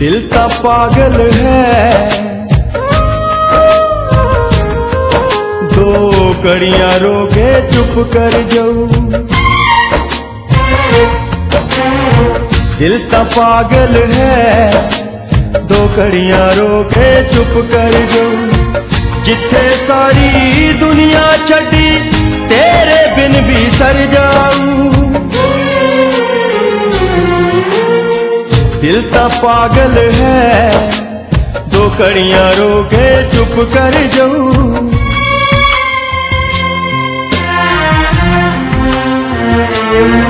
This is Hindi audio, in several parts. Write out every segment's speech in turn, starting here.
दिल तो पागल है। दो कड़िया रोके चुप कर जाऊ। दिल ता पागल है। दो कड़ियाँ रोके चुप कर जो। जिथे सारी दुनिया छड़ी तेरे बिन भी सर जाऊँ। दिल ता पागल है। दो कड़ियाँ रोके चुप कर जाऊँ दिल नाल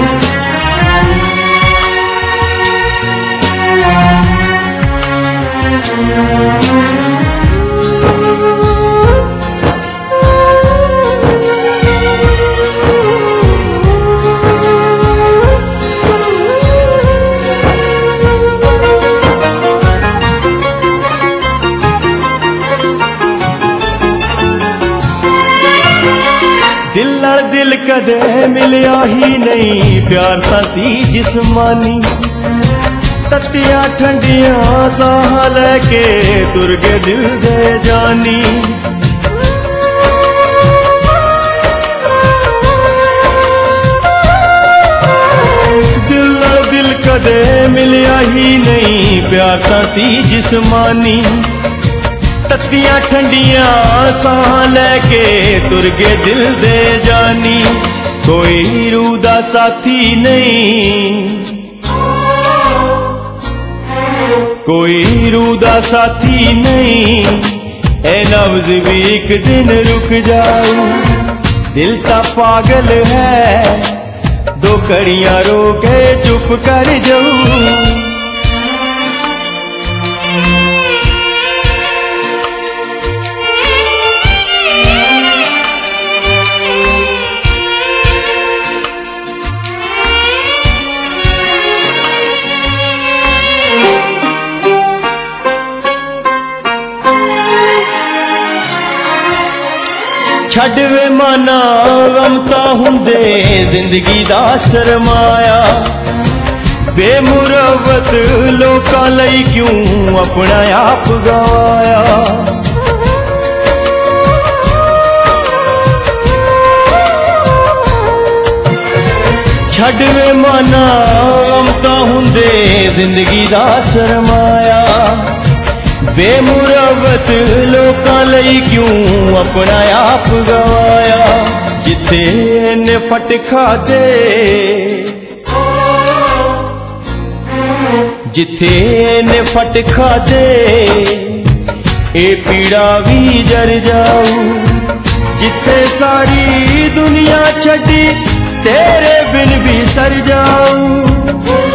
दिल कदे मिलिया ही नहीं प्यार सी जिस्मानी। तत्तियाँ ठंडियाँ साह लेके तुर गए दिल दे जानी दिल नाल दिल कदे मिलिया ही नहीं प्यार ता सी जिस्मानी तत्तियाँ ठंडियाँ साह लेके तुर गए दिल दे जानी कोई रूह दा साथी नहीं कोई रूदा साथी नहीं। ए नब्ज भी एक दिन रुक जाओ दिल ता पागल है, दो कड़ियाँ रोके चुप कर जाऊँ। ਛੱਡ ਵੇ ਮਾਨਾ, ਗਮ ਹੁੰਦੇ, ਜ਼ਿੰਦਗੀ ਦਾ ਸਰਮਾਇਆ। ਬੇਮੁਰਵਤ ਲੋਕਾਂ ਲਈ ਕਿਉਂ ਆਪਣਾ ਆਪ ਗਵਾਇਆ? ਛੱਡ ਵੇ ਮਾਨਾ, ਗਮ ਹੁੰਦੇ, ਜ਼ਿੰਦਗੀ ਦਾ ਸਰਮਾਇਆ। ਬੇਮੁਰਵਤ ਲੋਕਾਂ ਲਈ ਕਿਉਂ ਆਪਣਾ ਆਪ ਗਵਾਇਆ ਜਿੱਥੇ ਨੇ ਫਟ ਖਾਦੇ ਜਿੱਥੇ ਨੇ ਫਟ ਖਾਦੇ ਇਹ ਪੀੜਾ ਵੀ ਜਰ ਜਾਊ ਜਿੱਥੇ ਸਾਰੀ ਦੁਨੀਆ ਛੱਡੀ ਤੇਰੇ ਬਿਨ ਵੀ ਸਰ ਜਾਊ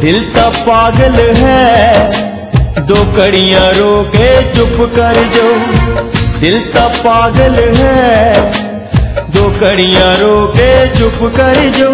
दिल तो पागल है। दो कड़ियाँ रोके चुप कर जो। दिल तो पागल है। दो कड़ियाँ रोके चुप कर जो।